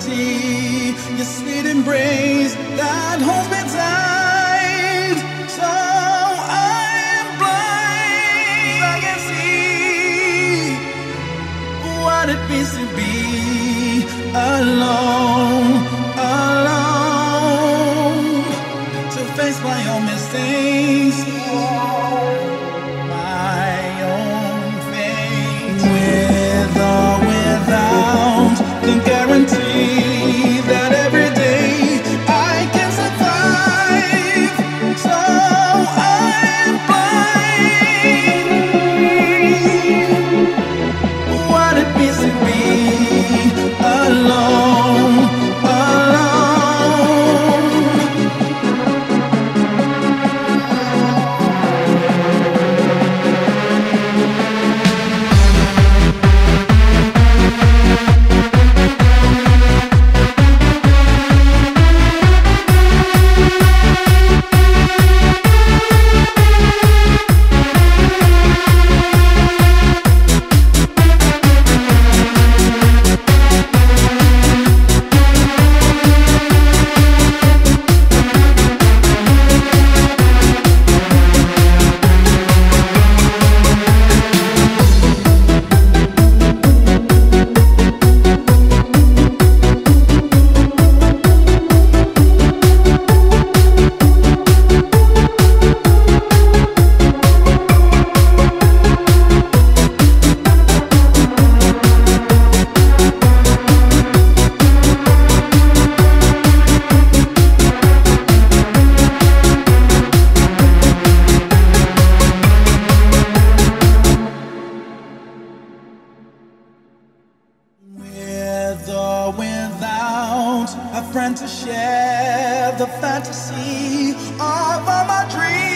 certainty, your sweet embrace that holds me tight. So I am blind, I can see what it means to be alone, alone, to face my own mistakes. friend to share the fantasy of all my dreams.